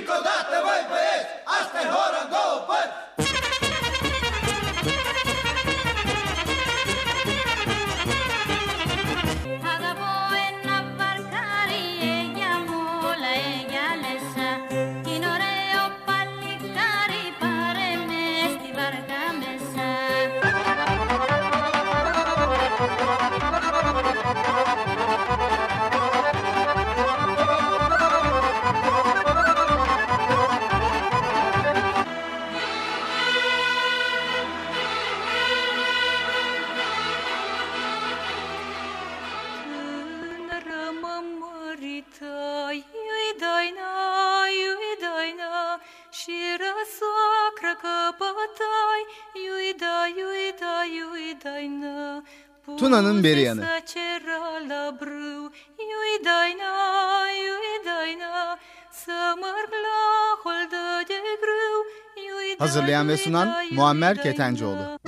Bico da Tuna'nın beri yanı. Hazırlayan ve sunan Muammer Ketencoğlu.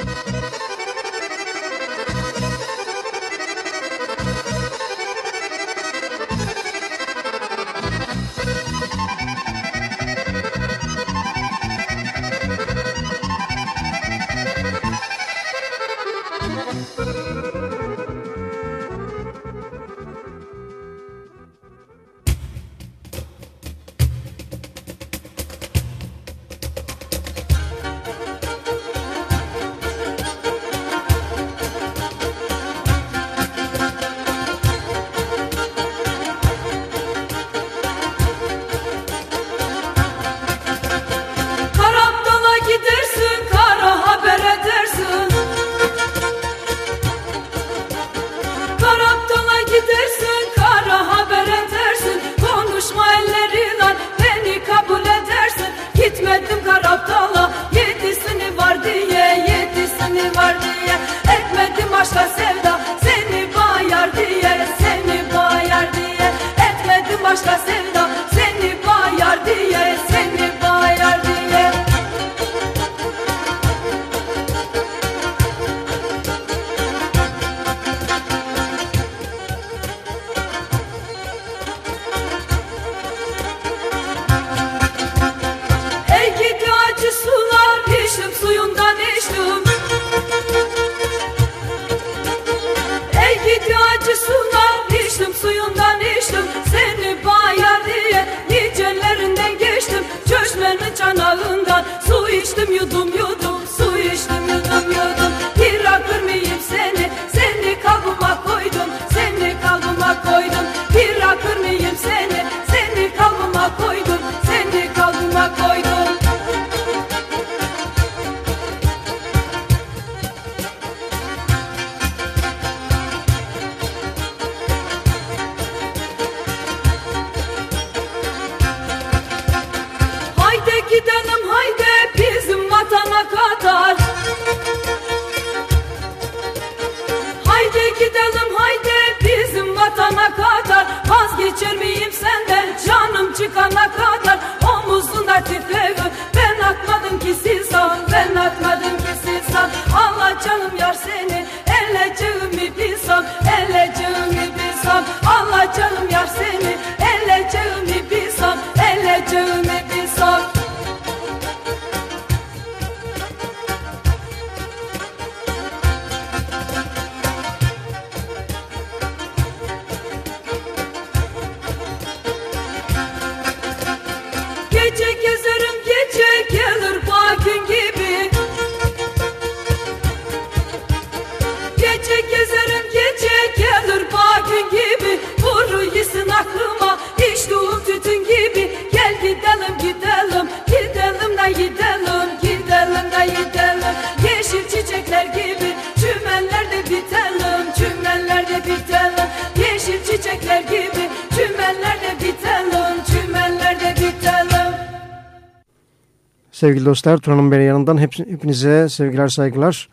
Sevgili dostlar, Turan'ın beni yanından hepinize sevgiler, saygılar.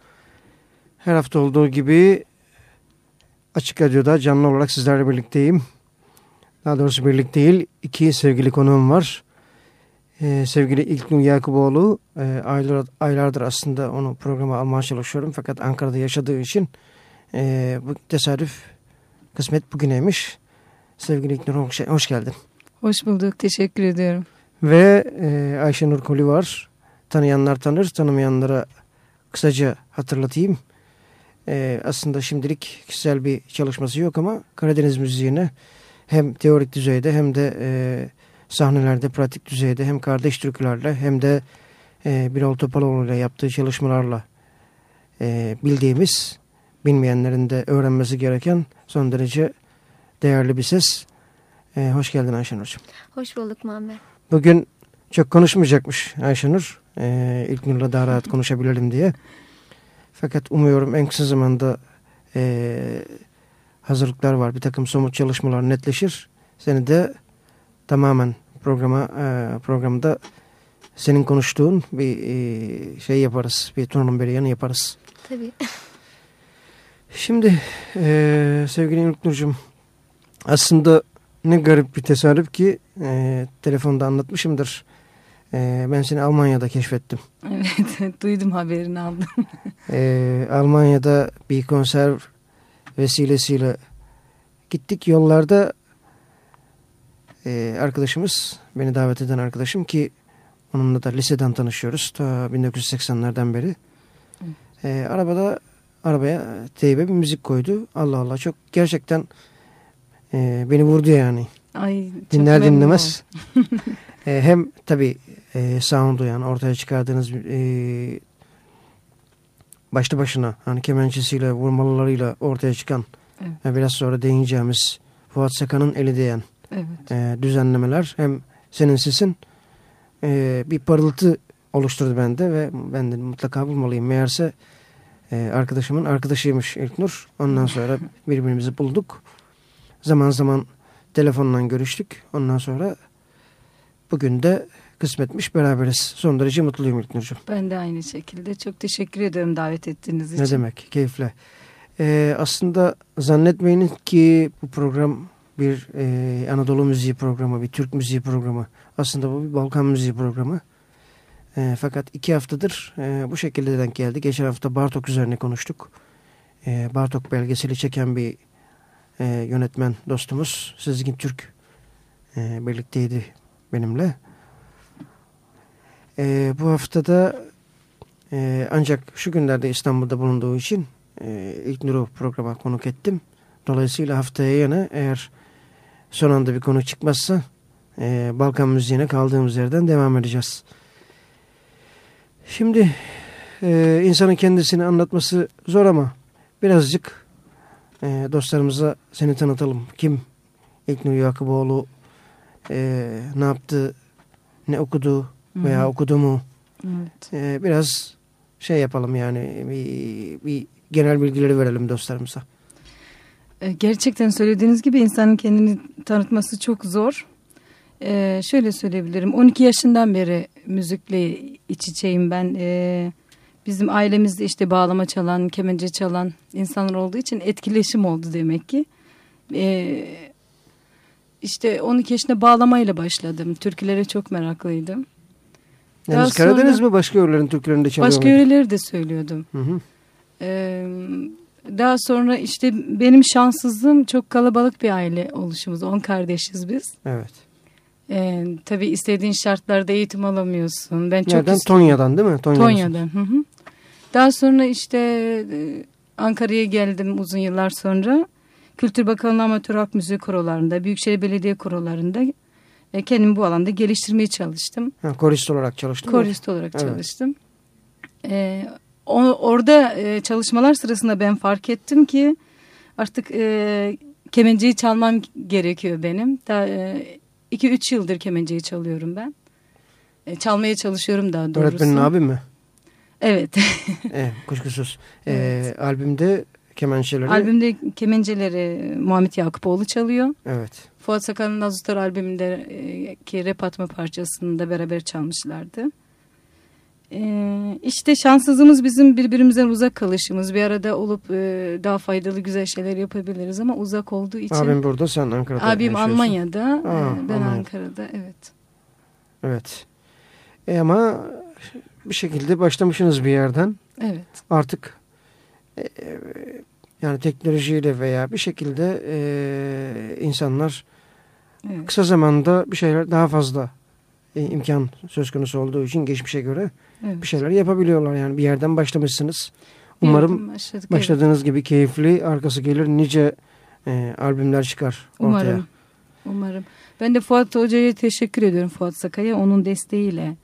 Her hafta olduğu gibi Açık Radyo'da canlı olarak sizlerle birlikteyim. Daha doğrusu birlik değil, iki sevgili konuğum var. Ee, sevgili İlknur Yakuboğlu, e, aylar, aylardır aslında onu programa almaya çalışıyorum. Fakat Ankara'da yaşadığı için e, bu tesadüf, kısmet bugüneymiş. Sevgili İlknur hoş, hoş geldin. Hoş bulduk, teşekkür ediyorum. Ve e, Ayşenur Koli var. Tanıyanlar tanır, tanımayanlara kısaca hatırlatayım. E, aslında şimdilik kişisel bir çalışması yok ama Karadeniz müziğine hem teorik düzeyde hem de e, sahnelerde pratik düzeyde hem kardeş türkülerle hem de e, Birol Topaloğlu ile yaptığı çalışmalarla e, bildiğimiz bilmeyenlerin de öğrenmesi gereken son derece değerli bir ses. E, hoş geldin Ayşenur Hocam. Hoş bulduk Muammer. Bugün çok konuşmayacakmış Ayşenur. E, İlknur'la daha rahat konuşabilelim diye. Fakat umuyorum en kısa zamanda e, hazırlıklar var. Bir takım somut çalışmalar netleşir. Seni de tamamen programa e, programda senin konuştuğun bir e, şey yaparız. Bir turnumun bir yanı yaparız. Tabii. Şimdi e, sevgili İlknur'cum aslında ne garip bir tesadüf ki e, telefonda anlatmışımdır. E, ben seni Almanya'da keşfettim. Evet duydum haberini aldım. e, Almanya'da bir konser vesilesiyle gittik yollarda e, arkadaşımız beni davet eden arkadaşım ki onunla da liseden tanışıyoruz ta 1980'lerden beri. E, arabada arabaya teybe bir müzik koydu. Allah Allah çok gerçekten e, beni vurdu yani. Ay, Dinler dinlemez. e, hem tabii e, sound'u yani ortaya çıkardığınız e, başlı başına hani kemençesiyle vurmalılarıyla ortaya çıkan Evet. ve biraz sonra değineceğimiz Fuat Sakan'ın eli değen Evet. e, düzenlemeler hem senin sesin e, bir parıltı oluşturdu bende ve ben de mutlaka bulmalıyım. Meğerse e, arkadaşımın arkadaşıymış İlknur. Ondan sonra birbirimizi bulduk. Zaman zaman telefonla görüştük. Ondan sonra bugün de kısmetmiş beraberiz. Son derece mutluyum İlknur'cum. Ben de aynı şekilde. Çok teşekkür ediyorum davet ettiğiniz için. Ne demek keyifle. Ee, aslında zannetmeyin ki bu program bir e, Anadolu müziği programı, bir Türk müziği programı. Aslında bu bir Balkan müziği programı. E, fakat iki haftadır e, bu şekilde denk geldi. Geçen hafta Bartok üzerine konuştuk. E, Bartok belgeseli çeken bir e, yönetmen dostumuz Sezgin Türk e, birlikteydi benimle. E, bu haftada e, ancak şu günlerde İstanbul'da bulunduğu için e, ilk Nur'u programa konuk ettim. Dolayısıyla haftaya yine eğer son anda bir konu çıkmazsa e, Balkan müziğine kaldığımız yerden devam edeceğiz. Şimdi e, insanın kendisini anlatması zor ama birazcık e, dostlarımıza seni tanıtalım. Kim? İlknur Yakuboğlu e, ne yaptı, ne okudu veya Hı hı. okudu mu? Evet. E, biraz şey yapalım yani bir, bir genel bilgileri verelim dostlarımıza. E, Gerçekten söylediğiniz gibi insanın kendini tanıtması çok zor. Ee, şöyle söyleyebilirim. 12 yaşından beri müzikle iç içeyim ben. Ee, bizim ailemizde işte bağlama çalan, kemence çalan insanlar olduğu için etkileşim oldu demek ki. Ee, işte 12 yaşında bağlamayla başladım. Türkülere çok meraklıydım. Daha Yalnız Karadeniz sonra- mi başka yörelerin Türklerinde çalıyor Başka muydu? yöreleri de söylüyordum. Hı hı. Ee, daha sonra işte benim şanssızlığım çok kalabalık bir aile oluşumuz. On kardeşiz biz. Evet. Ee, tabii istediğin şartlarda eğitim alamıyorsun. Ben çok Nereden? Tonya'dan değil mi? Tonya'dan. Tonya'dan. Hı hı. Daha sonra işte e, Ankara'ya geldim uzun yıllar sonra. Kültür Bakanlığı Amatör Halk Müziği korolarında, Büyükşehir Belediye korolarında e, kendimi bu alanda geliştirmeye çalıştım. Ha, korist olarak çalıştın mı? Korist olarak Evet. çalıştım. Ee, o, orada e, çalışmalar sırasında ben fark ettim ki artık e, kemenceyi çalmam gerekiyor benim. Daha 2-3 yıldır kemenceyi çalıyorum ben. E, çalmaya çalışıyorum daha doğrusu. Öğretmenin abi mi? Evet. evet, kuşkusuz. Evet. Ee, albümde kemençeleri. Albümde kemenceleri Muhammed Yakupoğlu çalıyor. Evet. Fuat Sakan'ın Azutar albümündeki rap atma parçasını da beraber çalmışlardı. Ee, işte şanssızlığımız bizim birbirimizden uzak kalışımız. Bir arada olup e, daha faydalı güzel şeyler yapabiliriz ama uzak olduğu için. Abim burada sen Ankara'da Abim yaşıyorsun. Almanya'da, Aa, e, ben Almanya'da. Ankara'da. Evet. Evet. E ama bir şekilde başlamışsınız bir yerden. Evet. Artık e, e, yani teknolojiyle veya bir şekilde e, insanlar Evet. kısa zamanda bir şeyler daha fazla e, imkan söz konusu olduğu için geçmişe göre Evet. bir şeyler yapabiliyorlar yani bir yerden başlamışsınız. Umarım başladık, başladığınız gibi keyifli arkası gelir nice e, albümler çıkar evet. ortaya. Umarım. Umarım. Ben de Fuat Hoca'ya teşekkür ediyorum Fuat Sakay'a. Onun desteğiyle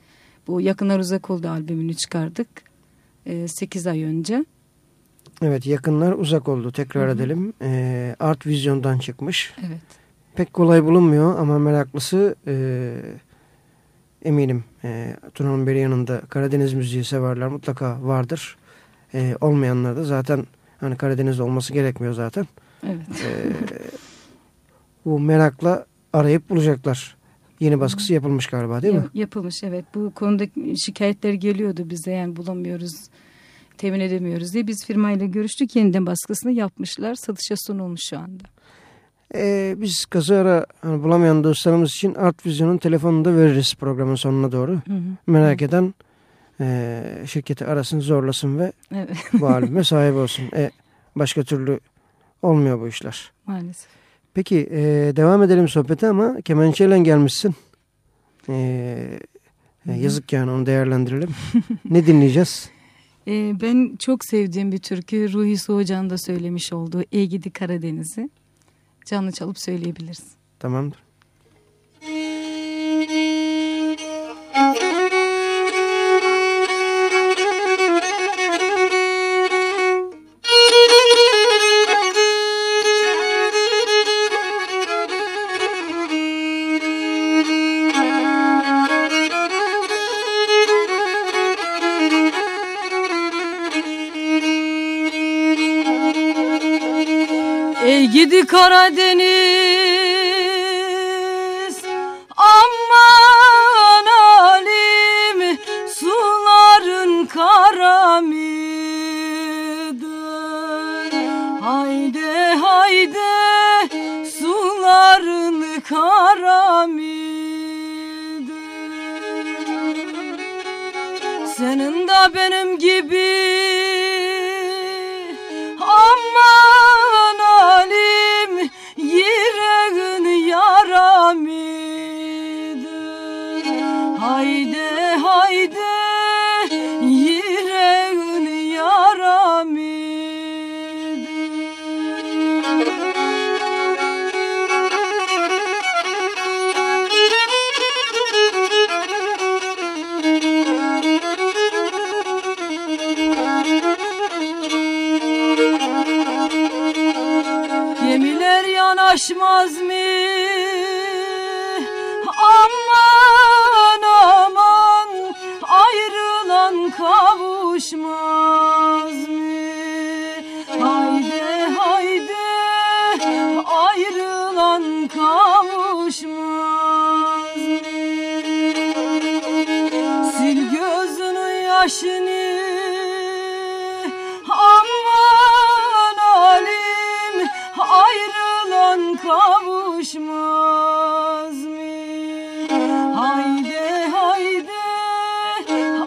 bu Yakınlar Uzak Oldu albümünü çıkardık. 8 ay önce. Evet yakınlar uzak oldu tekrar Hı hı. edelim. E, Art Vizyon'dan çıkmış. Evet. Pek kolay bulunmuyor ama meraklısı e, eminim e, Tuna'nın beri yanında Karadeniz müziği severler mutlaka vardır. E, olmayanlar da zaten hani Karadeniz olması gerekmiyor zaten. Evet. E, bu merakla arayıp bulacaklar. Yeni baskısı yapılmış galiba değil mi? Ya- Yapılmış evet. Bu konuda şikayetler geliyordu bize yani bulamıyoruz, temin edemiyoruz diye. Biz firmayla görüştük. Yeniden baskısını yapmışlar. Satışa sunulmuş şu anda. E, biz kazı ara hani bulamayan dostlarımız için Art Vizyon'un telefonunu da veririz programın sonuna doğru. Hı hı. Merak eden e, şirketi arasın zorlasın ve Evet bu albüme sahip olsun. E, başka türlü olmuyor bu işler. maalesef. Peki e, devam edelim sohbete ama kemençeyle gelmişsin. E, e, yazık yani onu değerlendirelim. ne dinleyeceğiz? Ee, ben çok sevdiğim bir türkü Ruhi Soğucan'ın da söylemiş olduğu Ey Gidi Karadeniz'i. Canlı çalıp söyleyebiliriz. Tamamdır. Ey gidi Karadeniz yaşını Aman alim ayrılan kavuşmaz mı? Hayde hayde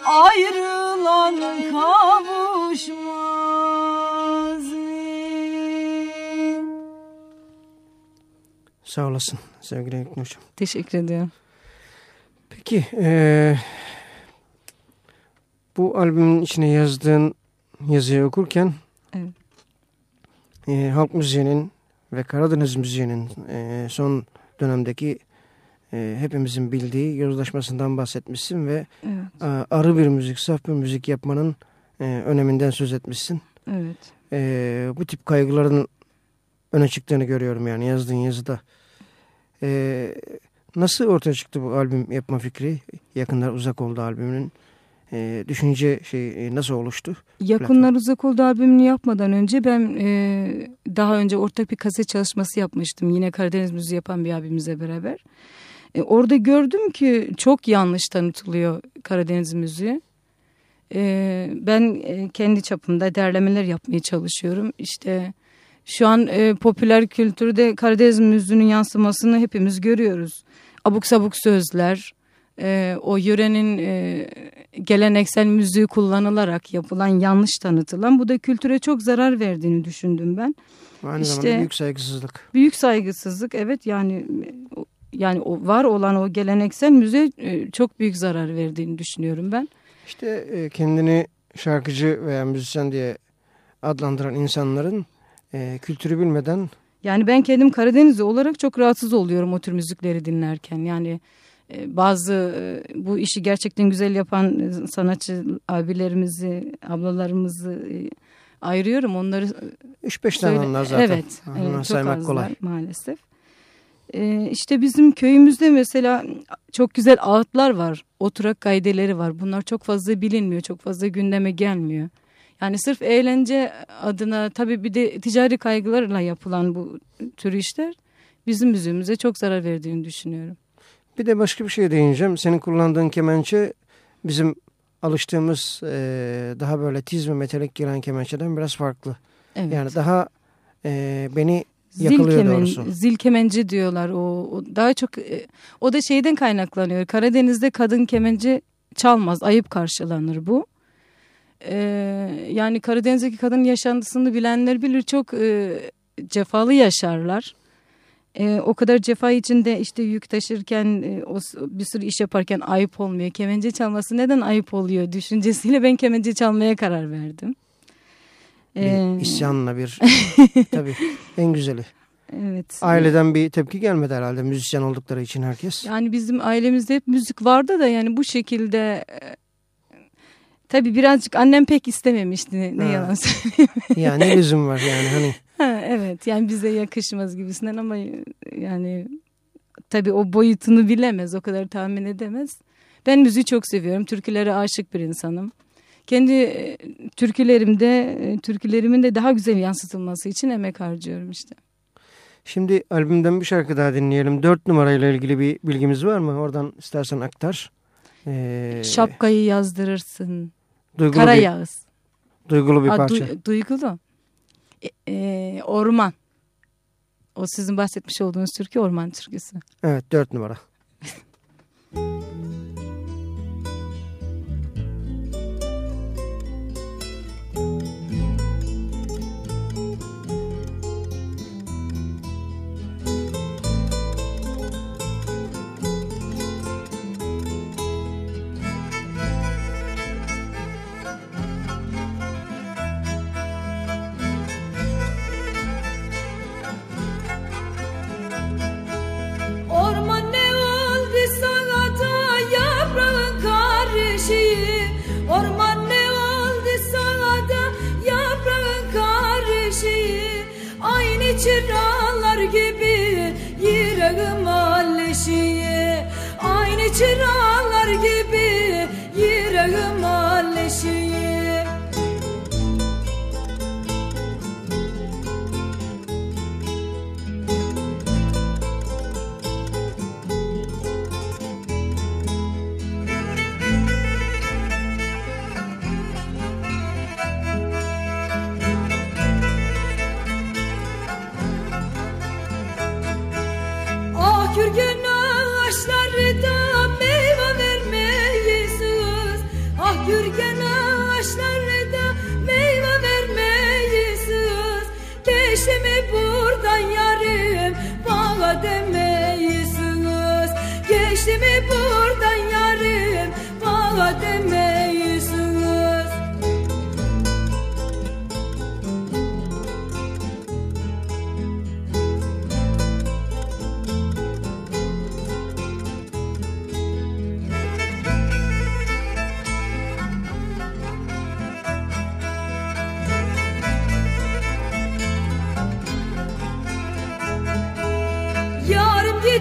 ayrılan kavuşmaz mı? Sağ olasın sevgili Hocam. Teşekkür ediyorum. Peki e, bu albümün içine yazdığın yazıyı okurken Evet. e, halk müziğinin ve Karadeniz müziğinin e, son dönemdeki e, hepimizin bildiği yozlaşmasından bahsetmişsin ve Evet. a, arı bir müzik, saf bir müzik yapmanın e, öneminden söz etmişsin. Evet. E, bu tip kaygıların öne çıktığını görüyorum yani yazdığın yazıda. E, nasıl ortaya çıktı bu albüm yapma fikri? Yakınlar uzak oldu albümünün. E, düşünce şey e, nasıl oluştu? Yakınlar Uzak Oldu albümünü yapmadan önce ben e, daha önce ortak bir kaset çalışması yapmıştım. Yine Karadeniz müziği yapan bir abimizle beraber. E, orada gördüm ki çok yanlış tanıtılıyor Karadeniz müziği. E, ben e, kendi çapımda derlemeler yapmaya çalışıyorum. İşte şu an e, popüler kültürde Karadeniz müziğinin yansımasını hepimiz görüyoruz. Abuk sabuk sözler, e, o yörenin e, geleneksel müziği kullanılarak yapılan yanlış tanıtılan bu da kültüre çok zarar verdiğini düşündüm ben. Aynı İşte- zamanda büyük saygısızlık. Büyük saygısızlık evet yani yani o var olan o geleneksel müziğe e, çok büyük zarar verdiğini düşünüyorum ben. İşte e, kendini şarkıcı veya müzisyen diye adlandıran insanların e, kültürü bilmeden yani ben kendim Karadenizli olarak çok rahatsız oluyorum o tür müzikleri dinlerken. Yani bazı e, bu işi gerçekten güzel yapan e, sanatçı abilerimizi, ablalarımızı ayırıyorum. Onları 3-5 tane onlar zaten. Evet, evet çok saymak kolay. maalesef. İşte bizim köyümüzde mesela çok güzel ağıtlar var. Oturak kaydeleri var. Bunlar çok fazla bilinmiyor. Çok fazla gündeme gelmiyor. Yani sırf eğlence adına tabii bir de ticari kaygılarla yapılan bu tür işler bizim müziğimize çok zarar verdiğini düşünüyorum. Bir de başka bir şey değineceğim. Senin kullandığın kemençe bizim alıştığımız e, daha böyle tiz ve metalik giren kemençeden biraz farklı. Evet. Yani daha e, beni yakalıyor zil kemen, doğrusu. Zil kemenci diyorlar. O, o daha çok e, o da şeyden kaynaklanıyor. Karadeniz'de kadın kemenci çalmaz. Ayıp karşılanır bu. E, yani Karadeniz'deki kadın yaşantısını bilenler bilir. Çok e, cefalı yaşarlar. E, o kadar cefa içinde işte yük taşırken e, o, bir sürü iş yaparken ayıp olmuyor. Kemence çalması neden ayıp oluyor düşüncesiyle ben kemence çalmaya karar verdim. Bir ee, isyanla bir tabii en güzeli. Evet. Aileden bir tepki gelmedi herhalde müzisyen oldukları için herkes. Yani bizim ailemizde hep müzik vardı da yani bu şekilde e, tabii birazcık annem pek istememişti ne ha. yalan söyleyeyim. Ya ne lüzum var yani hani. Ha, evet yani bize yakışmaz gibisinden ama yani tabii o boyutunu bilemez o kadar tahmin edemez. Ben müziği çok seviyorum türkülere aşık bir insanım. Kendi e, türkülerimde e, türkülerimin de daha güzel yansıtılması için emek harcıyorum işte. Şimdi albümden bir şarkı daha dinleyelim. Dört numarayla ilgili bir bilgimiz var mı? Oradan istersen aktar. Ee, Şapkayı yazdırırsın. Duygulu Kara bir. Duygulu bir parça. du, duygulu. E, e, orman. O sizin bahsetmiş olduğunuz türkü orman türküsü. Evet dört numara.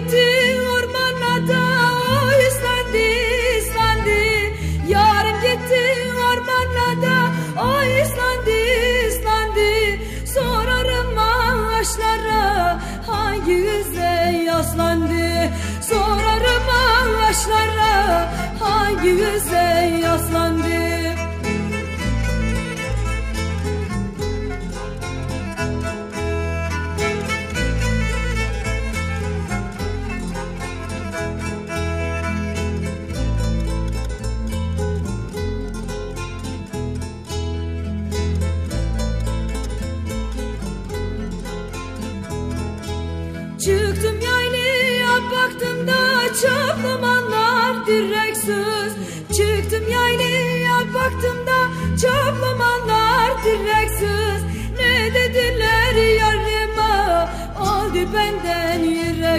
did.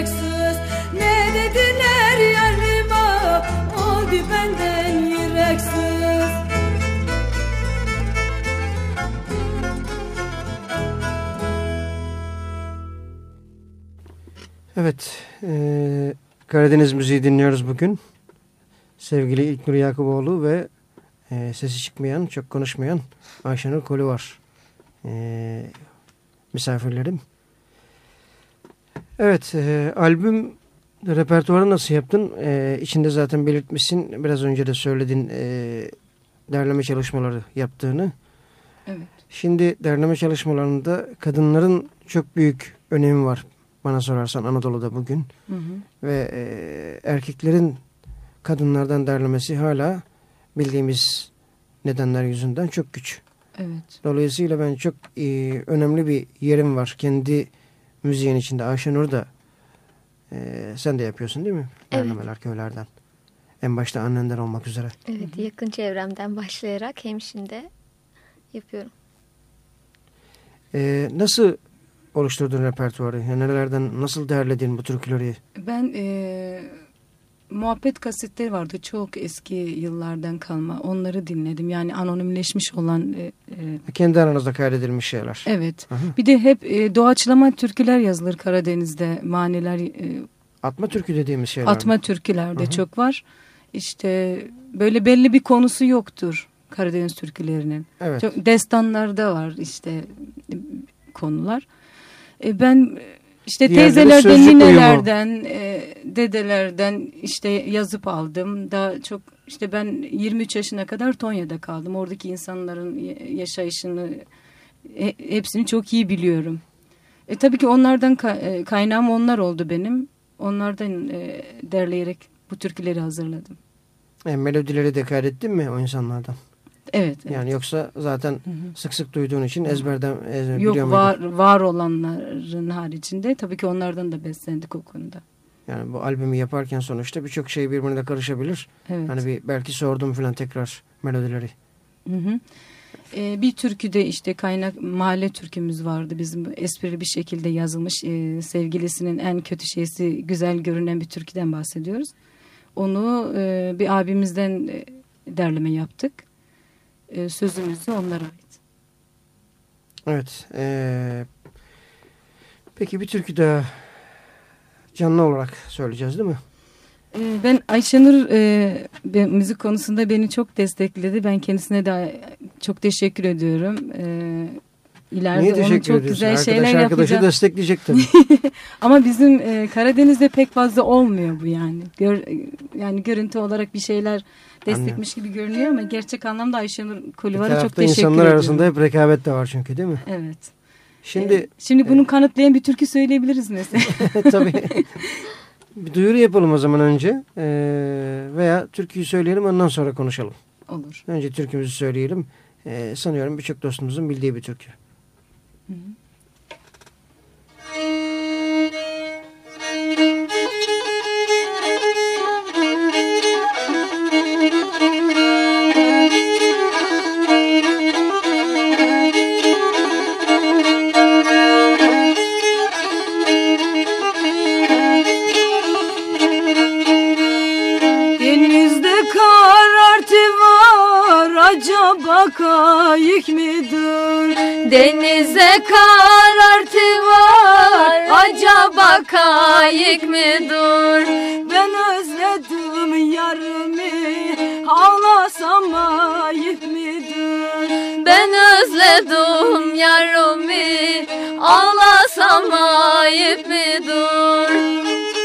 Yüreksiz Ne dediler yarıma Oldu benden yüreksiz Evet, e, Karadeniz müziği dinliyoruz bugün. Sevgili İlknur Yakuboğlu ve e, sesi çıkmayan, çok konuşmayan Ayşenur Kolu var. E, misafirlerim. Evet, e, albüm repertuarı nasıl yaptın? E, içinde zaten belirtmişsin, biraz önce de söyledin e, derleme çalışmaları yaptığını. Evet. Şimdi derleme çalışmalarında kadınların çok büyük önemi var bana sorarsan Anadolu'da bugün. Hı hı. Ve e, erkeklerin kadınlardan derlemesi hala bildiğimiz nedenler yüzünden çok güç. Evet. Dolayısıyla ben çok e, önemli bir yerim var kendi müziğin içinde. Ayşenur da e, sen de yapıyorsun değil mi? Evet. Derlemeler köylerden. En başta annenden olmak üzere. Evet yakın çevremden başlayarak hem şimdi yapıyorum. E, nasıl oluşturdun repertuarı? Yani nerelerden nasıl derledin bu türküleri? Ben e, muhabbet kasetleri vardı çok eski yıllardan kalma. Onları dinledim. Yani anonimleşmiş olan e, e, Kendi aranızda kaydedilmiş şeyler. evet. Aha. Bir de hep e, doğaçlama türküler yazılır Karadeniz'de. Maniler e, Atma türkü dediğimiz şeyler. atma türkülerde Aha. çok var. İşte böyle belli bir konusu yoktur Karadeniz türkülerinin. Evet. Çok destanlarda var işte konular. E, ben işte teyzelerden, uyumu. ninelerden, e, dedelerden işte yazıp aldım. Daha çok işte ben 23 yaşına kadar Tonya'da kaldım. Oradaki insanların yaşayışını e, hepsini çok iyi biliyorum. E, tabii ki onlardan ka- e, kaynağım onlar oldu benim. Onlardan e, derleyerek bu türküleri hazırladım. E, melodileri de kaydettin mi o insanlardan? Evet. evet. Yani yoksa zaten Hı hı. sık sık duyduğun için ezberden ezber Yok biliyor var, muydun? var olanların haricinde tabii ki onlardan da beslendik o konuda. Yani bu albümü yaparken sonuçta birçok şey birbirine karışabilir. Evet. Hani bir belki sordum falan tekrar melodileri. Hı hı. Ee, bir türküde işte kaynak mahalle türkümüz vardı bizim esprili bir şekilde yazılmış Ee, sevgilisinin en kötü şeysi güzel görünen bir türküden bahsediyoruz. Onu e, bir abimizden e, derleme yaptık. E, sözümüz de onlara ait. Evet. e, peki bir türkü daha canlı olarak söyleyeceğiz değil mi? Ee, Ben Ayşenur e, müzik konusunda beni çok destekledi. Ben kendisine de çok teşekkür ediyorum. Ee, ileride Niye onun teşekkür çok ediyorsun? güzel Arkadaş şeyler arkadaşı yapacağım. destekleyecek tabii. Ama bizim e, Karadeniz'de pek fazla olmuyor bu yani. Gör, yani görüntü olarak bir şeyler destekmiş gibi görünüyor ama gerçek anlamda Ayşenur Kolivar'a çok teşekkür insanlar ediyorum. arasında hep rekabet de var çünkü değil mi? Evet. Şimdi Ee, Şimdi bunu kanıtlayan bir türkü söyleyebiliriz mesela. tabii bir duyuru yapalım o zaman önce. E, veya türküyü söyleyelim ondan sonra konuşalım. Olur. Önce türkümüzü söyleyelim. E, sanıyorum birçok dostumuzun bildiği bir türkü. Denizde acaba kayık mıdır? Denize karartı var acaba kayık mıdır? Ben özledim yarımı ağlasam ayıp mıdır? Ben özledim yarımı ağlasam ayıp mıdır?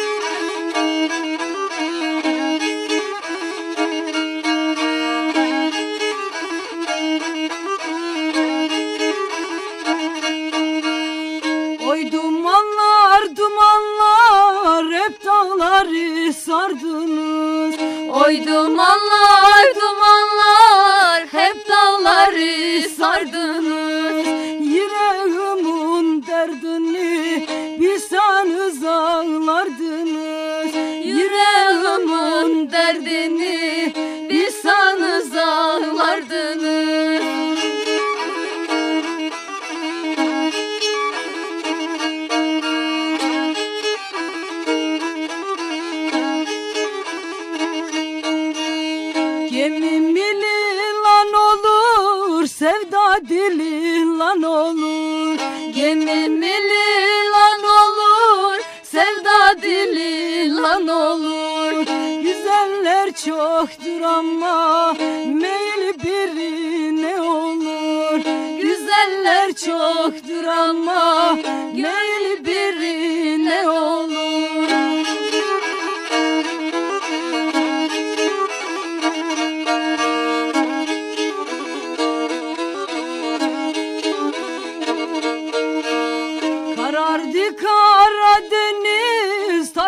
Sardınız. Oy dumanlar dumanlar hep dağları sardınız. Yüreğimin derdini bilseniz ağlardınız. Çoktur ama Meyil birine olur. Güzeller çoktur ama Meyil birine olur.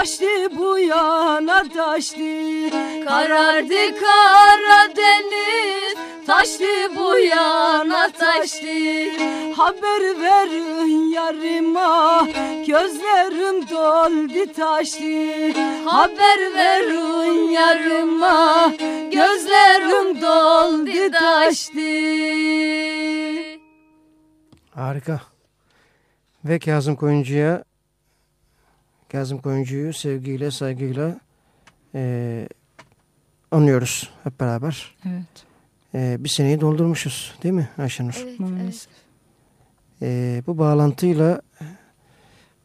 Taştı bu yana taştı Karardı Karadeniz taştı bu yana taştı. Haber verin yarıma gözlerim doldu taştı. Haber verin yarıma gözlerim doldu taştı. Harika. Ve Kazım Koyuncu'ya Kazım Koyuncu'yu sevgiyle, saygıyla e, anıyoruz hep beraber. Evet. E, bir seneyi doldurmuşuz değil mi Ayşenur? Evet, Maalesef. E, bu bağlantıyla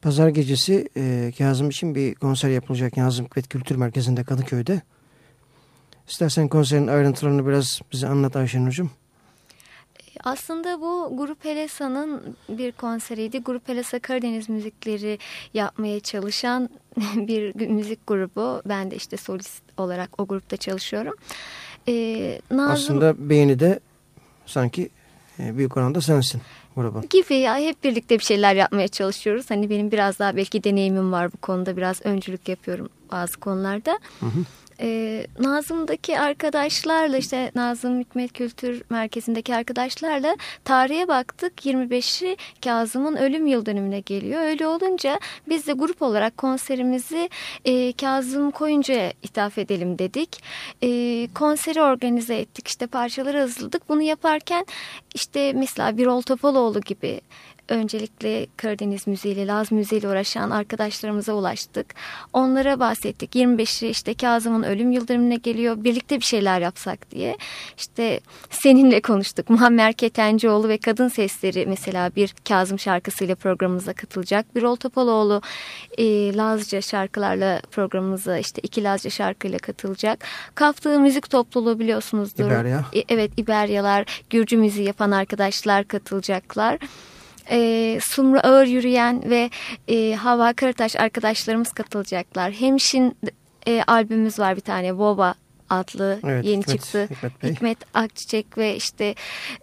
pazar gecesi e, Kazım için bir konser yapılacak Kazım Hikmet Kültür Merkezi'nde Kadıköy'de. İstersen konserin ayrıntılarını biraz bize anlat Ayşenur'cum. Aslında bu Grup Elesa'nın bir konseriydi. Grup Elesa Karadeniz müzikleri yapmaya çalışan bir müzik grubu. Ben de işte solist olarak o grupta çalışıyorum. Ee, Nazım... Aslında beğeni de sanki e, büyük oranda sensin grubun. Gibi ya hep birlikte bir şeyler yapmaya çalışıyoruz. Hani benim biraz daha belki deneyimim var bu konuda. Biraz öncülük yapıyorum bazı konularda. Hı hı e, Nazım'daki arkadaşlarla işte Nazım Hikmet Kültür Merkezi'ndeki arkadaşlarla tarihe baktık. 25'i Kazım'ın ölüm yıl dönümüne geliyor. Öyle olunca biz de grup olarak konserimizi e, Kazım Koyuncu'ya ithaf edelim dedik. E, konseri organize ettik. işte parçaları hazırladık. Bunu yaparken işte mesela Birol Topaloğlu gibi öncelikle Karadeniz müziğiyle, Laz müziğiyle uğraşan arkadaşlarımıza ulaştık. Onlara bahsettik. 25'i işte Kazım'ın ölüm yıldönümüne geliyor. Birlikte bir şeyler yapsak diye. İşte seninle konuştuk. Muammer Ketencioğlu ve Kadın Sesleri mesela bir Kazım şarkısıyla programımıza katılacak. Birol Topaloğlu e, Lazca şarkılarla programımıza işte iki Lazca şarkıyla katılacak. Kaftığı müzik topluluğu biliyorsunuzdur. İberya. E, evet İberyalar, Gürcü müziği yapan arkadaşlar katılacaklar e, Sumru Ağır Yürüyen ve e, Hava Karataş arkadaşlarımız katılacaklar. Hemşin e, albümümüz var bir tane Boba adlı evet, yeni Hikmet, çıktı. Hikmet, Hikmet Akçiçek ve işte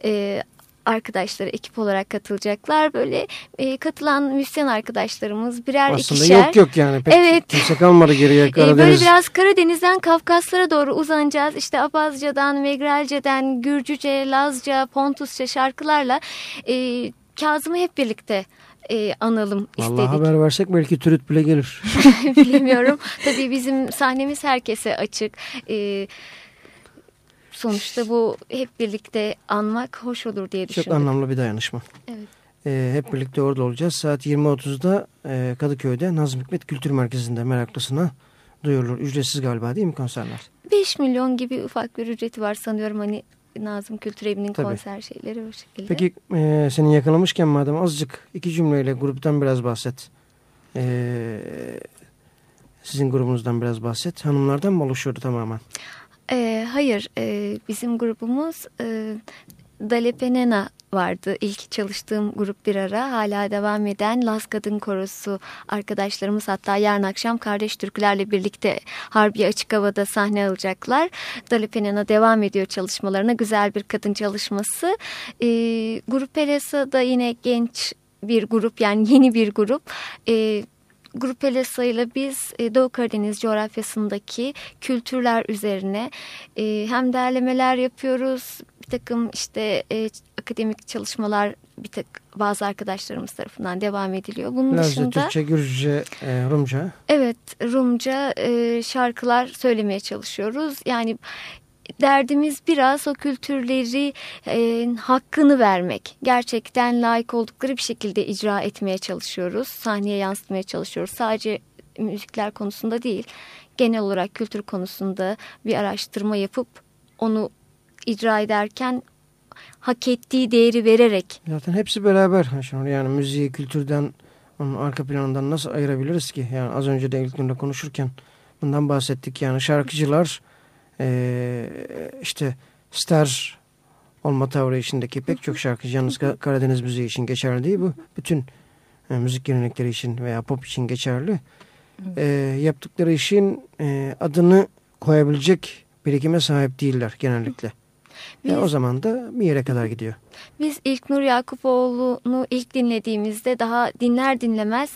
e, arkadaşları ekip olarak katılacaklar. Böyle e, katılan müzisyen arkadaşlarımız birer Aslında ikişer. yok yok yani pek evet. kimse kalmadı geriye Karadeniz. E, böyle biraz Karadeniz'den Kafkaslara doğru uzanacağız. İşte Abazca'dan, Megrelce'den, Gürcüce, Lazca, Pontusça şarkılarla e, Kazım'ı hep birlikte e, analım istedik. Vallahi haber versek belki türüt bile gelir. Bilemiyorum. Tabii bizim sahnemiz herkese açık. E, sonuçta bu hep birlikte anmak hoş olur diye düşünüyorum. Çok anlamlı bir dayanışma. Evet. E, hep birlikte orada olacağız. Saat 20.30'da e, Kadıköy'de Nazım Hikmet Kültür Merkezi'nde meraklısına duyurulur. Ücretsiz galiba değil mi konserler? 5 milyon gibi ufak bir ücreti var sanıyorum hani Nazım Kültür Evi'nin konser şeyleri o şekilde. Peki e, seni yakalamışken madem azıcık iki cümleyle gruptan biraz bahset. E, sizin grubunuzdan biraz bahset. Hanımlardan mı oluşuyordu tamamen? E, hayır, e, bizim grubumuz e, Dalepenena vardı. İlk çalıştığım grup bir ara hala devam eden Laz Kadın Korosu arkadaşlarımız hatta yarın akşam Kardeş Türkülerle birlikte Harbiye Açık Hava'da sahne alacaklar. Dalipenena devam ediyor çalışmalarına. Güzel bir kadın çalışması. E, grup Elesa da yine genç bir grup yani yeni bir grup. E, Grup Elesa ile biz e, Doğu Karadeniz coğrafyasındaki kültürler üzerine e, hem derlemeler yapıyoruz, takım işte e, akademik çalışmalar bir tek bazı arkadaşlarımız tarafından devam ediliyor. Bunun Lazca, dışında Türkçe, Gürcüce, e, Rumca. evet Rumca e, şarkılar söylemeye çalışıyoruz. Yani derdimiz biraz o kültürleri e, hakkını vermek. Gerçekten layık oldukları bir şekilde icra etmeye çalışıyoruz. Sahneye yansıtmaya çalışıyoruz. Sadece müzikler konusunda değil. Genel olarak kültür konusunda bir araştırma yapıp onu icra ederken hak ettiği değeri vererek. Zaten hepsi beraber. Yani müziği kültürden, onun arka planından nasıl ayırabiliriz ki? Yani az önce de ilk günde konuşurken bundan bahsettik. Yani şarkıcılar işte star olma tavrı içindeki pek çok şarkıcı yalnız Karadeniz müziği için geçerli değil bu. Bütün e, müzik gelenekleri için veya pop için geçerli. E, yaptıkları işin e, adını koyabilecek birikime sahip değiller genellikle. Biz, e, o zaman da bir yere kadar gidiyor. Biz ilk Nur Yakupoğlu'nu ilk dinlediğimizde daha dinler dinlemez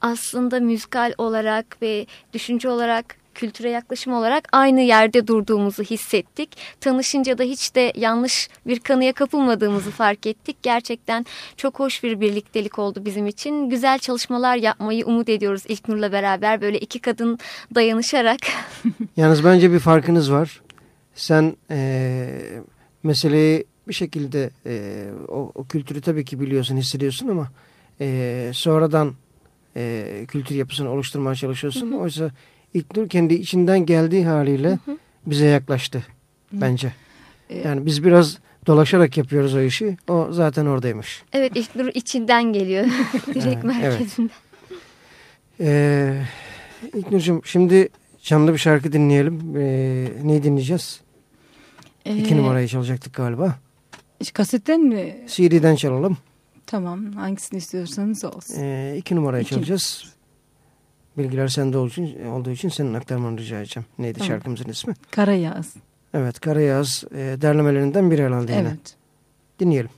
aslında müzikal olarak ve düşünce olarak kültüre yaklaşım olarak aynı yerde durduğumuzu hissettik. Tanışınca da hiç de yanlış bir kanıya kapılmadığımızı fark ettik. Gerçekten çok hoş bir birliktelik oldu bizim için. Güzel çalışmalar yapmayı umut ediyoruz İlknur'la beraber böyle iki kadın dayanışarak. Yalnız bence bir farkınız var. Sen e, meseleyi bir şekilde e, o, o kültürü tabii ki biliyorsun, hissediyorsun ama e, sonradan e, kültür yapısını oluşturmaya çalışıyorsun. Hı hı. Oysa İlknur kendi içinden geldiği haliyle hı hı. bize yaklaştı hı. bence. Ee, yani biz biraz dolaşarak yapıyoruz o işi. O zaten oradaymış. Evet İlknur içinden geliyor. Direkt evet, merkezinden. Evet. Ee, İlknur'cum şimdi canlı bir şarkı dinleyelim. Ee, neyi dinleyeceğiz? Ee, İki numarayı çalacaktık galiba. Kasetten mi? CD'den çalalım. Tamam hangisini istiyorsanız olsun. Ee, iki numarayı iki. çalacağız. Bilgiler sende olduğu için, olduğu için senin aktarmanı rica edeceğim. Neydi tamam. şarkımızın ismi? Karayağız. Evet Karayağız e, derlemelerinden biri herhalde yine. Evet. Dinleyelim.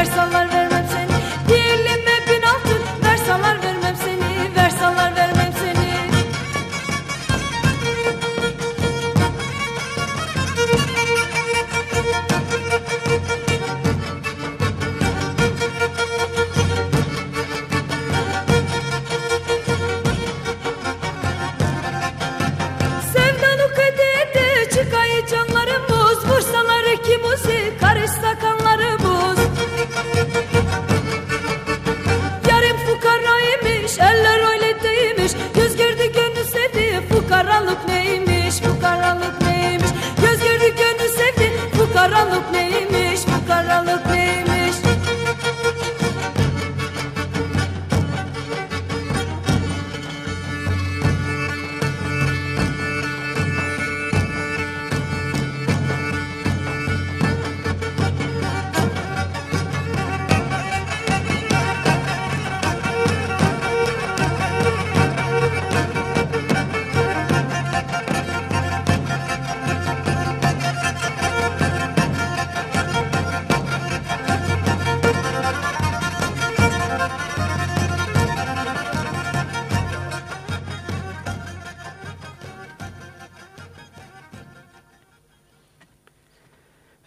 Seni versalar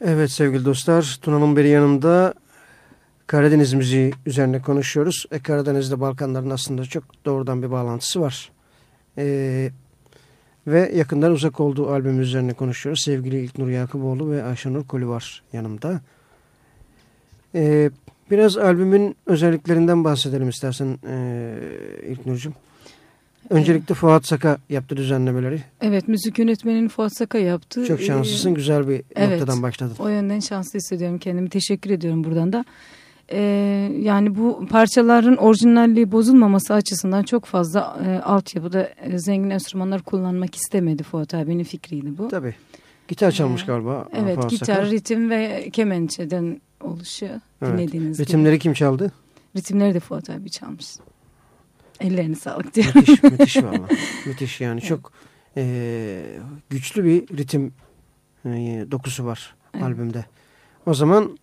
Evet sevgili dostlar, Tuna'nın beri yanında Karadeniz müziği üzerine konuşuyoruz. E, Karadeniz'de Balkanların aslında çok doğrudan bir bağlantısı var. E, ve yakından uzak olduğu albüm üzerine konuşuyoruz. Sevgili İlknur Yakuboğlu ve Ayşenur Koli var yanımda. E, biraz albümün özelliklerinden bahsedelim istersen e, İlknur'cum. Öncelikle Fuat Saka yaptı düzenlemeleri. Evet müzik yönetmeninin Fuat Saka yaptı. Çok şanslısın. Ee, Güzel bir evet, noktadan başladın. O yönden şanslı hissediyorum kendimi. Teşekkür ediyorum buradan da. Ee, yani bu parçaların orijinalliği bozulmaması açısından çok fazla e, altyapıda e, zengin enstrümanlar kullanmak istemedi Fuat abinin fikriydi bu. Tabii. Gitar çalmış Ee, galiba. Evet Fuat gitar, Saka. ritim ve kemençeden oluşuyor Evet. dinlediğiniz gibi. Ritimleri kim çaldı? Ritimleri de Fuat abi çalmış. Ellerine sağlık diyorum. Müthiş, müthiş valla. Müthiş yani çok e, güçlü bir ritim e, dokusu var Evet. albümde. O zaman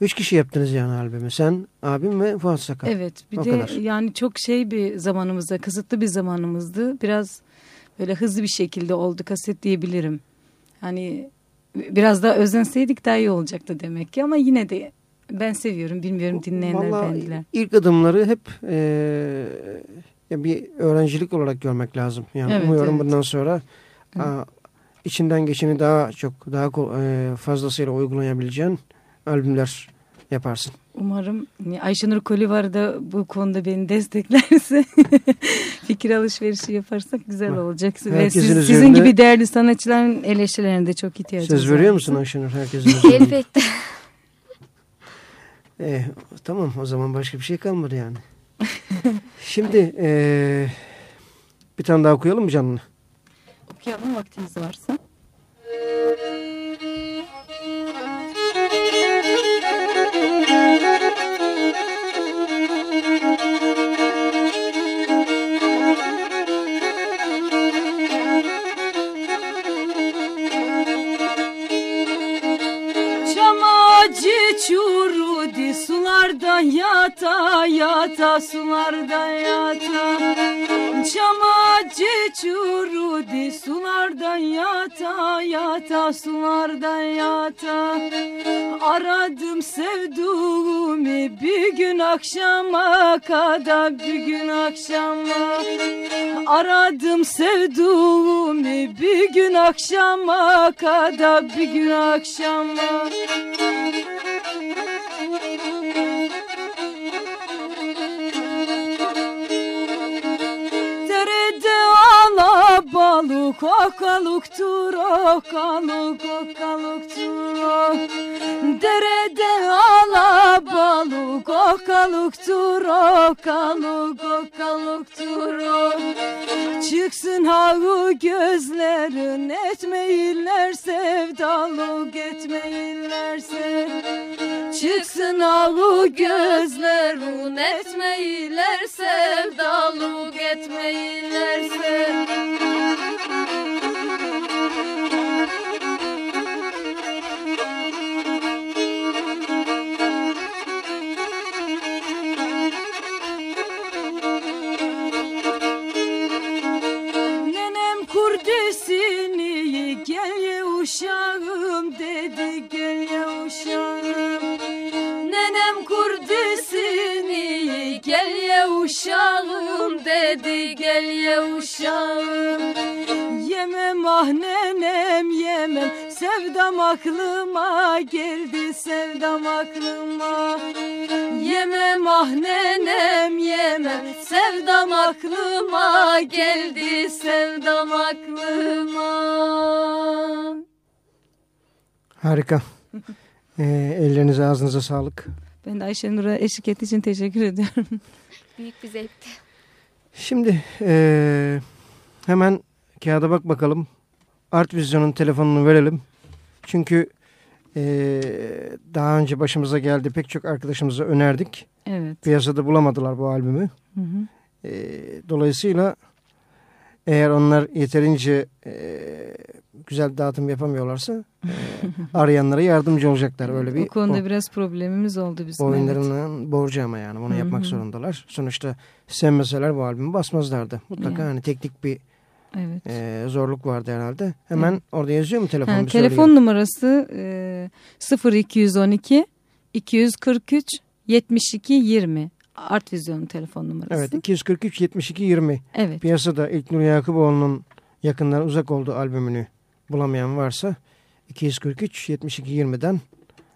üç kişi yaptınız yani albümü. Sen, abim ve Fuat Saka. Evet bir O de kadar. yani çok şey bir zamanımızda kısıtlı bir zamanımızdı. Biraz böyle hızlı bir şekilde oldu kaset diyebilirim. Hani biraz daha özenseydik daha iyi olacaktı demek ki ama yine de ben seviyorum bilmiyorum dinleyenler Vallahi beğendiler. ilk adımları hep e, ya bir öğrencilik olarak görmek lazım. Yani Evet, umuyorum evet. bundan sonra a, içinden geçeni daha çok daha e, fazlasıyla uygulayabileceğin albümler yaparsın. Umarım hani Ayşenur Kolivar da bu konuda beni desteklerse fikir alışverişi yaparsak güzel olacak. Ve siz, sizin gibi değerli sanatçıların eleştirilerine de çok ihtiyacımız Söz veriyor var. musun Ayşenur herkesin? Elbette. E, tamam o zaman başka bir şey kalmadı yani. Şimdi e, bir tane daha okuyalım mı canını? Okuyalım vaktiniz varsa. Yata yata sularda yata. Çam ağacı çürüdü sularda yata yata sularda yata. Aradım sevduğumu bir gün akşama kadar bir gün akşama. Aradım sevduğumu bir gün akşama kadar bir gün akşama balık okalıktır okalık okalıktır o. Derede ala balık okalıktır okalık okalıktır o. Çıksın havu gözlerin etmeyirler sevdalık etmeyirlerse Çıksın havu gözlerin etmeyirler sevdalık etmeyirlerse Nenem dedi gel ye uşağım Yemem ah nenem yemem sevdam aklıma geldi sevdam aklıma Yemem ah nenem yemem sevdam aklıma geldi sevdam aklıma Harika. E, ellerinize ağzınıza sağlık. Ben de Ayşenur'a eşlik ettiği için teşekkür ediyorum. Büyük bir zevkti. Şimdi e, hemen kağıda bak bakalım. Art Vizyon'un telefonunu verelim. Çünkü e, daha önce başımıza geldi pek çok arkadaşımıza önerdik. Evet. Piyasada bulamadılar bu albümü. Hı hı. E, dolayısıyla eğer onlar yeterince e, güzel dağıtım yapamıyorlarsa e, arayanlara yardımcı olacaklar. Öyle bir o konuda o- biraz problemimiz oldu bizim. bu evet. oyunlarının borcu ama yani bunu Hı yapmak hı. zorundalar. Sonuçta sevmeseler bu albümü basmazlardı. Mutlaka Yani. hani teknik bir Evet. e, zorluk vardı herhalde. Hemen Evet. orada yazıyor mu telefon? Ha, telefon söyleyelim. numarası e, 0212 243 72 20. Art Vizyon'un telefon numarası. Evet 243 72 20. Evet. Piyasada İlknur Yakuboğlu'nun yakından uzak olduğu albümünü bulamayan varsa 243 72 20'den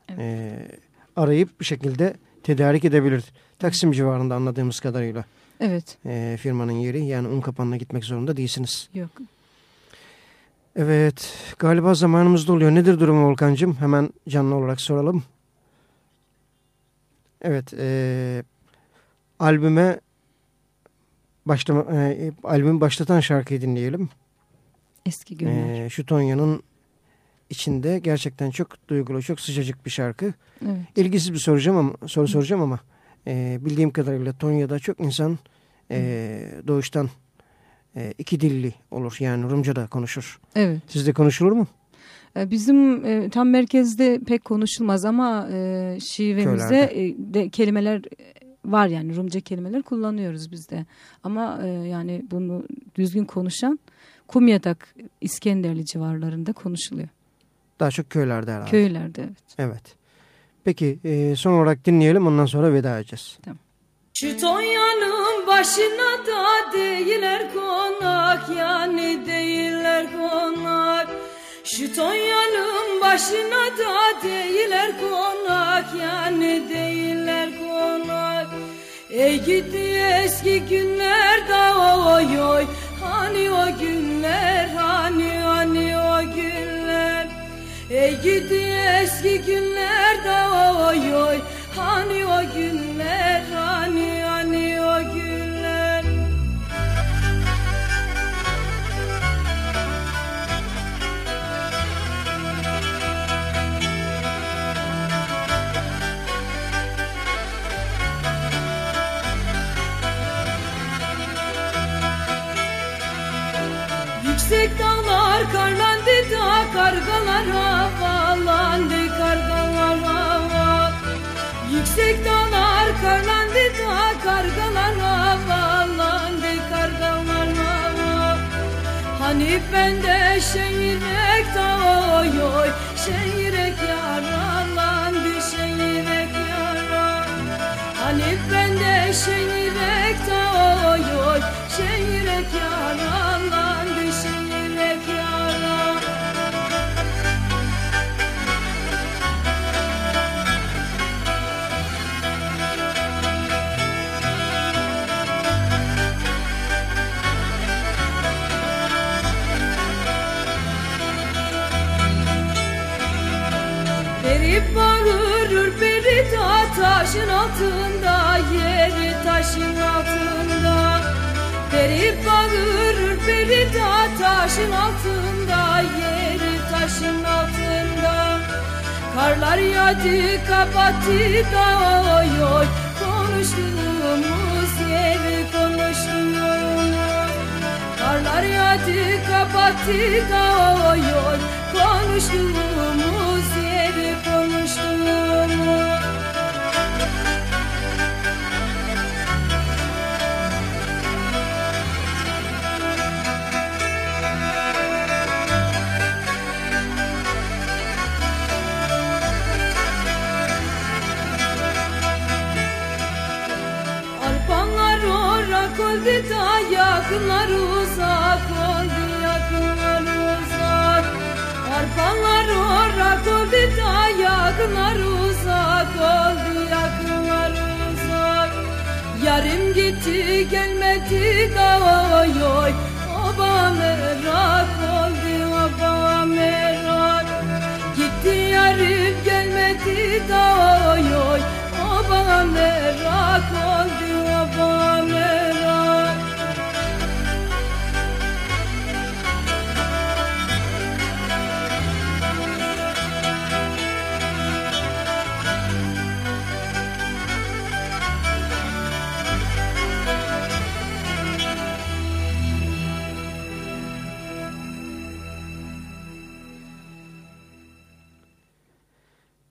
Evet. e, arayıp bir şekilde tedarik edebilir. Taksim civarında anladığımız kadarıyla Evet. e, firmanın yeri. Yani Unkapanı'na gitmek zorunda değilsiniz. Yok. Evet galiba zamanımız doluyor. Nedir durumu Volkan'cığım? Hemen canlı olarak soralım. Evet e, albüme başlama, e, albümü başlatan şarkıyı dinleyelim. Eski günler. E, şu Tonya'nın içinde gerçekten çok duygulu, çok sıcacık bir şarkı. evet. İlgisiz bir soracağım ama soru soracağım ama e, bildiğim kadarıyla Tonya'da çok insan e, doğuştan e, iki dilli olur. Yani Rumca da konuşur. Evet. Sizde konuşulur mu? E, Bizim e, tam merkezde pek konuşulmaz ama e, Köylerde. e, de kelimeler var yani Rumca kelimeler kullanıyoruz biz de. Ama e, yani bunu düzgün konuşan Kumyadak İskenderli civarlarında konuşuluyor. Daha çok köylerde herhalde. Köylerde evet. Evet. Peki e, son olarak dinleyelim ondan sonra veda edeceğiz. Şu Tonya'nın başına da değiller konak yani değiller konak Şu Tonya'nın başına da değiller konak yani değiller konak Ey gitti eski günler da oy oy. Hani o günler hani hani o günler? Ey gidi eski günler da oy oy. Hani o günler hani karlandı da kargalar havalandı kargalar hava Yüksek dağlar karlandı da kargalar havalandı kargalar hava Hani bende şeyrek da oy oy şeyrek yaralandı şeyrek yara Hani bende şeyrek taşın altında Yeri taşın altında. Beri bağırır beri da taşın altında Yeri taşın altında. Karlar yağdı kapattı da oy oy Konuştuğumuz yeri konuştuğumuz. Karlar yağdı kapattı da oy oy Konuştuğumuz yakınlar uzak oldu yakınlar uzak. Arpanlar orak oldu da yakınlar uzak oldu yakınlar uzak. Yarım gitti gelmedi da oy oy Oba merak oldu oba merak Gitti yarım gelmedi da oy oy Oba merak oldu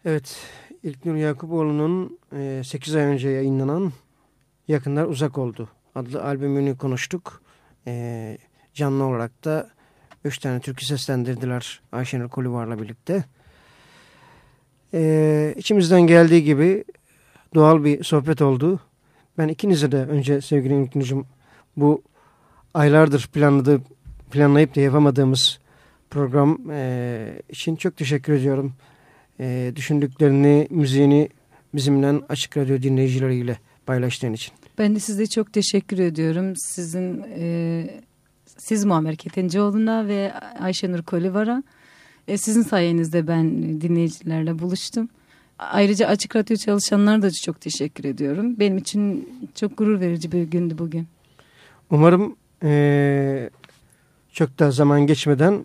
Evet İlknur Yakuboğlu'nun e, 8 ay önce yayınlanan Yakınlar Uzak Oldu adlı albümünü konuştuk. E, canlı olarak da üç tane türkü seslendirdiler Ayşenur Kolivar'la birlikte. Ee, içimizden geldiği gibi doğal bir sohbet oldu. Ben ikinize de önce sevgili İlknur'cum bu aylardır planladığı, planlayıp da yapamadığımız program e, için çok teşekkür ediyorum. E, düşündüklerini, müziğini bizimle Açık Radyo dinleyicileriyle paylaştığın için. Ben de size çok teşekkür ediyorum. Sizin e, siz Muammer Ketencoğlu'na ve Ayşenur Kolivar'a e, sizin sayenizde ben dinleyicilerle buluştum. Ayrıca Açık Radyo çalışanlara da çok teşekkür ediyorum. Benim için çok gurur verici bir gündü bugün. Umarım e, çok da zaman geçmeden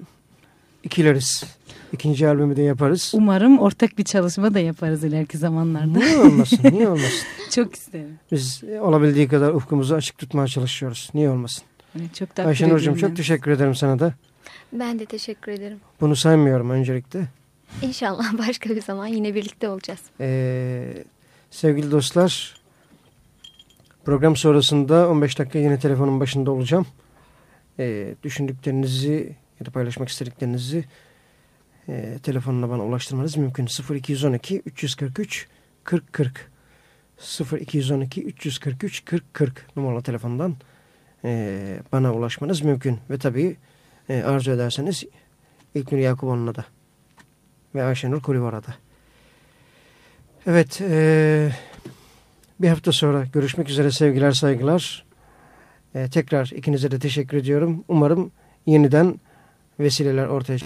ikileriz. İkinci albümü de yaparız. Umarım ortak bir çalışma da yaparız ileriki zamanlarda. Niye olmasın? Niye olmasın? çok isterim. Biz olabildiği kadar ufkumuzu açık tutmaya çalışıyoruz. Niye olmasın? Evet, çok takdir Ayşenur'cum ediyorum çok teşekkür ederim sana da. Ben de teşekkür ederim. Bunu saymıyorum öncelikle. İnşallah başka bir zaman yine birlikte olacağız. Ee, sevgili dostlar program sonrasında 15 dakika yine telefonun başında olacağım. Ee, düşündüklerinizi ya da paylaşmak istediklerinizi e, telefonla bana ulaştırmanız mümkün. 0212 343 40 40 0212 343 40 40 numaralı telefondan e, bana ulaşmanız mümkün. Ve tabii e, arzu ederseniz İlknur Yakuboğlu'na da ve Ayşenur Kulivar'a da. Evet, e, bir hafta sonra görüşmek üzere sevgiler, saygılar. E, tekrar ikinize de teşekkür ediyorum. Umarım yeniden vesileler ortaya